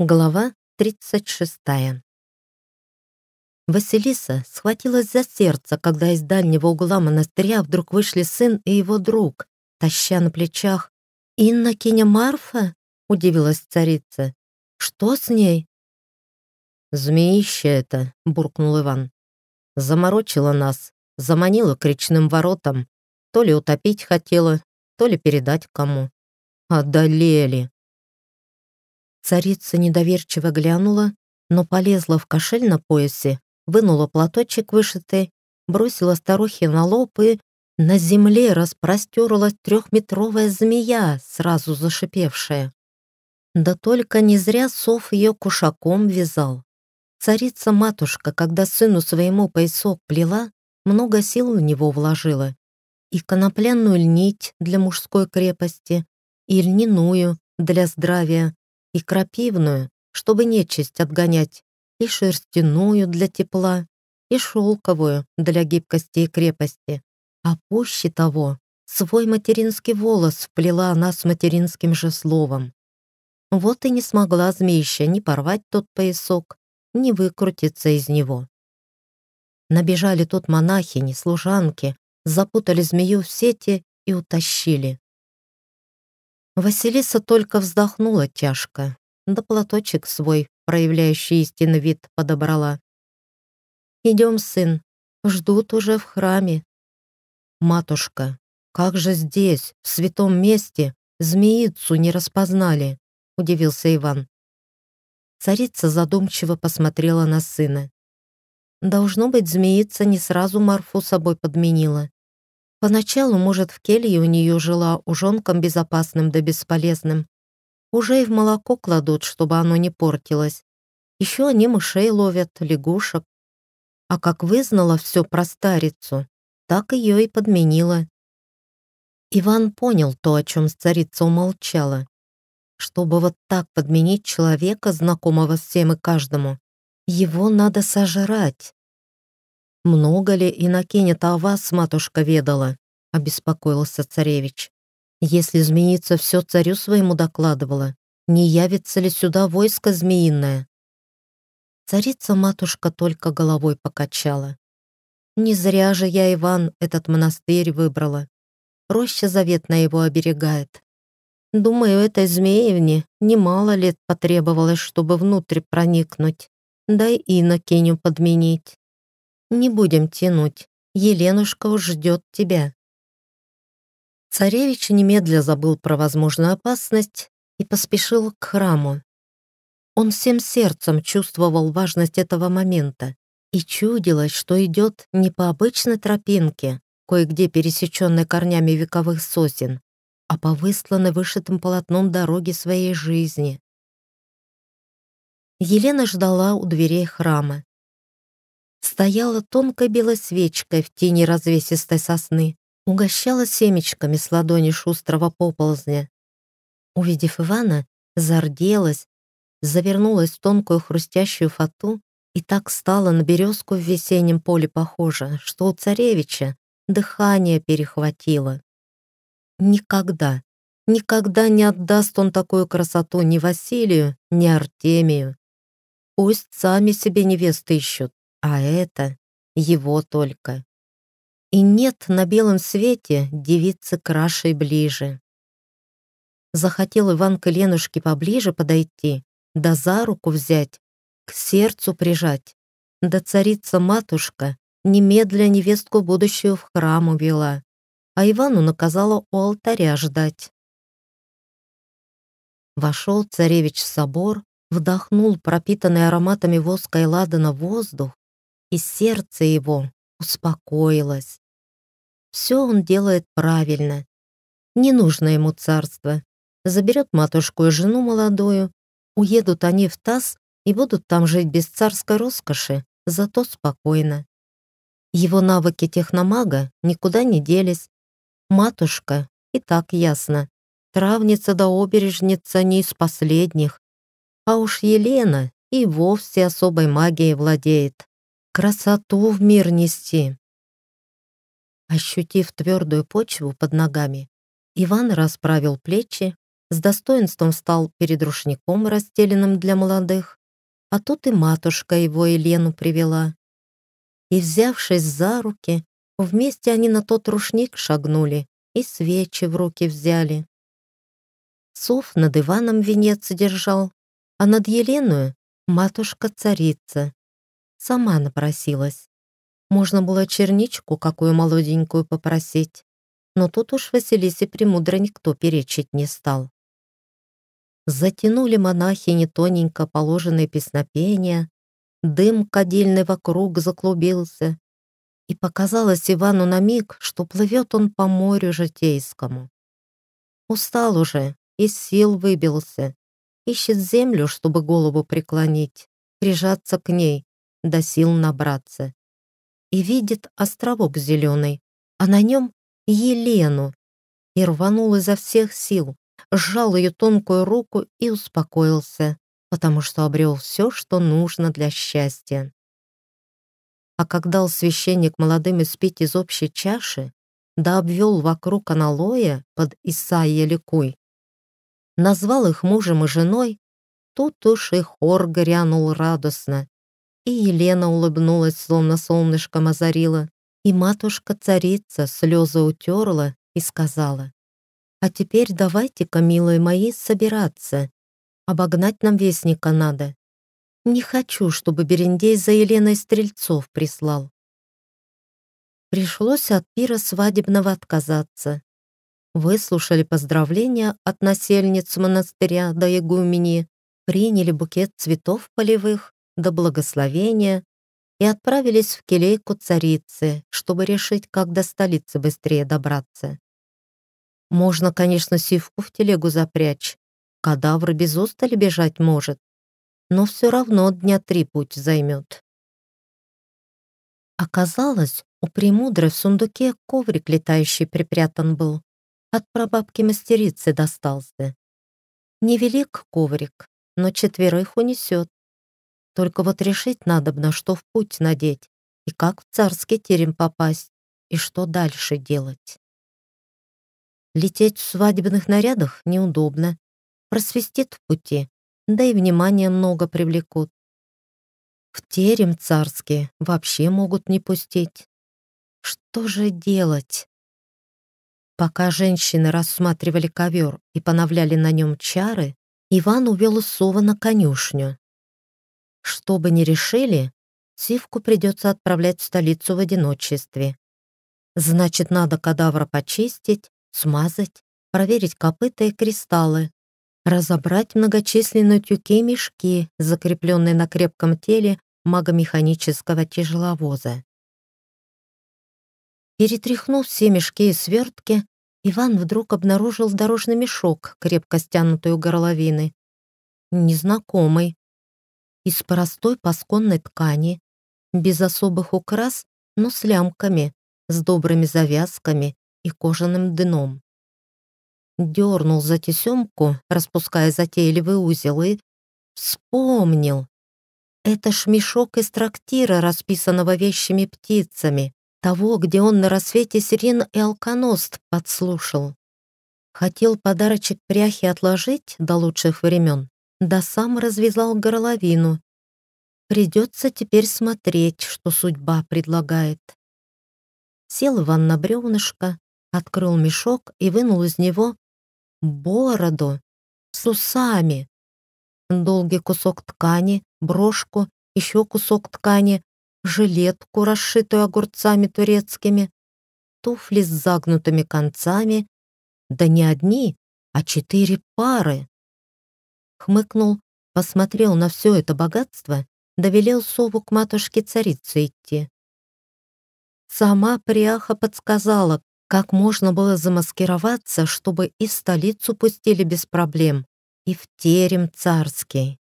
Глава 36. Василиса схватилась за сердце, когда из дальнего угла монастыря вдруг вышли сын и его друг, таща на плечах. «Инна Киня Марфа?» — удивилась царица. «Что с ней?» «Змеище это», — буркнул Иван. «Заморочила нас, заманила к речным воротам. То ли утопить хотела, то ли передать кому. Одолели. Царица недоверчиво глянула, но полезла в кошель на поясе, вынула платочек вышитый, бросила старухе на лоб и на земле распростерлась трехметровая змея, сразу зашипевшая. Да только не зря сов ее кушаком вязал. Царица-матушка, когда сыну своему поясок плела, много сил в него вложила. И конопляную нить для мужской крепости, и льняную для здравия, и крапивную, чтобы нечисть отгонять, и шерстяную для тепла, и шелковую для гибкости и крепости. А пуще того, свой материнский волос вплела она с материнским же словом. Вот и не смогла змеища ни порвать тот поясок, ни выкрутиться из него. Набежали тут монахини, служанки, запутали змею в сети и утащили. Василиса только вздохнула тяжко, да платочек свой, проявляющий истинный вид, подобрала. «Идем, сын, ждут уже в храме». «Матушка, как же здесь, в святом месте, змеицу не распознали?» — удивился Иван. Царица задумчиво посмотрела на сына. Должно быть, змеица не сразу Марфу собой подменила. Поначалу, может, в келье у нее жила ужонком безопасным да бесполезным. Уже и в молоко кладут, чтобы оно не портилось. Еще они мышей ловят, лягушек. А как вызнала все про старицу, так ее и подменила. Иван понял то, о чем царица умолчала. Чтобы вот так подменить человека, знакомого всем и каждому, его надо сожрать. «Много ли Иннокене-то о вас, матушка, ведала?» — обеспокоился царевич. «Если змеица все царю своему докладывала, не явится ли сюда войско змеиное?» Царица-матушка только головой покачала. «Не зря же я, Иван, этот монастырь выбрала. Роща заветная его оберегает. Думаю, этой змеевне немало лет потребовалось, чтобы внутрь проникнуть, да и Иннокеню подменить. Не будем тянуть. Еленушка уж ждет тебя». Царевич немедля забыл про возможную опасность и поспешил к храму. Он всем сердцем чувствовал важность этого момента и чудилось, что идет не по обычной тропинке, кое-где пересеченной корнями вековых сосен, а по высланной вышитым полотном дороге своей жизни. Елена ждала у дверей храма стояла тонкой белой свечкой в тени развесистой сосны, угощала семечками с ладони шустрого поползня. Увидев Ивана, зарделась, завернулась в тонкую хрустящую фату и так стала на березку в весеннем поле похожа, что у царевича дыхание перехватило. Никогда, никогда не отдаст он такую красоту ни Василию, ни Артемию. Пусть сами себе невесты ищут, а это его только. И нет на белом свете девицы краше и ближе. Захотел Иван к Ленушке поближе подойти, да за руку взять, к сердцу прижать. Да царица-матушка немедля невестку будущую в храм увела, а Ивану наказала у алтаря ждать. Вошел царевич в собор, вдохнул пропитанный ароматами воска и ладана воздух и сердце его успокоилось. Все он делает правильно. Не нужно ему царство. Заберет матушку и жену молодую, уедут они в таз и будут там жить без царской роскоши, зато спокойно. Его навыки техномага никуда не делись. Матушка, и так ясно, травница да обережница не из последних. А уж Елена и вовсе особой магией владеет красоту в мир нести. Ощутив твердую почву под ногами, Иван расправил плечи, с достоинством встал перед рушником, расстеленным для молодых, а тут и матушка его Елену привела. И, взявшись за руки, вместе они на тот рушник шагнули и свечи в руки взяли. Сов над Иваном венец держал, а над Еленою матушка-царица. Сама напросилась. Можно было черничку какую молоденькую попросить, но тут уж Василисе Премудро никто перечить не стал. Затянули монахини тоненько положенные песнопения, дым кадильный вокруг заклубился, и показалось Ивану на миг, что плывет он по морю житейскому. Устал уже, из сил выбился, ищет землю, чтобы голову преклонить, прижаться к ней, до сил набраться. И видит островок зеленый, а на нем Елену. И рванул изо всех сил, сжал ее тонкую руку и успокоился, потому что обрел все, что нужно для счастья. А когда священник молодым испить из общей чаши, да обвел вокруг аналоя под Исаия Ликуй, назвал их мужем и женой, тут уж и хор грянул радостно, и Елена улыбнулась, словно солнышком озарила, и матушка-царица слезы утерла и сказала, «А теперь давайте-ка, милые мои, собираться. Обогнать нам вестника надо. Не хочу, чтобы Берендей за Еленой Стрельцов прислал». Пришлось от пира свадебного отказаться. Выслушали поздравления от насельниц монастыря до игумени, приняли букет цветов полевых до благословения и отправились в келейку царицы, чтобы решить, как до столицы быстрее добраться. Можно, конечно, сивку в телегу запрячь, кадавр без устали бежать может, но все равно дня три путь займет. Оказалось, у премудрой в сундуке коврик летающий припрятан был. От прабабки-мастерицы достался. Невелик коврик, но четверых унесет. Только вот решить надо, на что в путь надеть, и как в царский терем попасть, и что дальше делать. Лететь в свадебных нарядах неудобно, просвистит в пути, да и внимания много привлекут. В терем царский вообще могут не пустить. Что же делать? Пока женщины рассматривали ковер и поновляли на нем чары, Иван увел Сова на конюшню. Что бы ни решили, Сивку придется отправлять в столицу в одиночестве. Значит, надо кадавра почистить, смазать, проверить копыта и кристаллы, разобрать многочисленные тюки и мешки, закрепленные на крепком теле магомеханического тяжеловоза. Перетряхнув все мешки и свертки, Иван вдруг обнаружил дорожный мешок, крепко стянутый у горловины. Незнакомый, из простой пасконной ткани, без особых украс, но с лямками, с добрыми завязками и кожаным дном. Дернул за тесемку, распуская затейливый узел, и вспомнил. Это ж мешок из трактира, расписанного вещими птицами, того, где он на рассвете сирен и алконост подслушал. Хотел подарочек пряхи отложить до лучших времен, да сам развязал горловину. Придется теперь смотреть, что судьба предлагает. Сел Иван на бревнышко, открыл мешок и вынул из него бороду с усами, долгий кусок ткани, брошку, еще кусок ткани, жилетку, расшитую огурцами турецкими, туфли с загнутыми концами, да не одни, а четыре пары хмыкнул, посмотрел на все это богатство, довелел сову к матушке-царице идти. Сама пряха подсказала, как можно было замаскироваться, чтобы и столицу пустили без проблем, и в терем царский.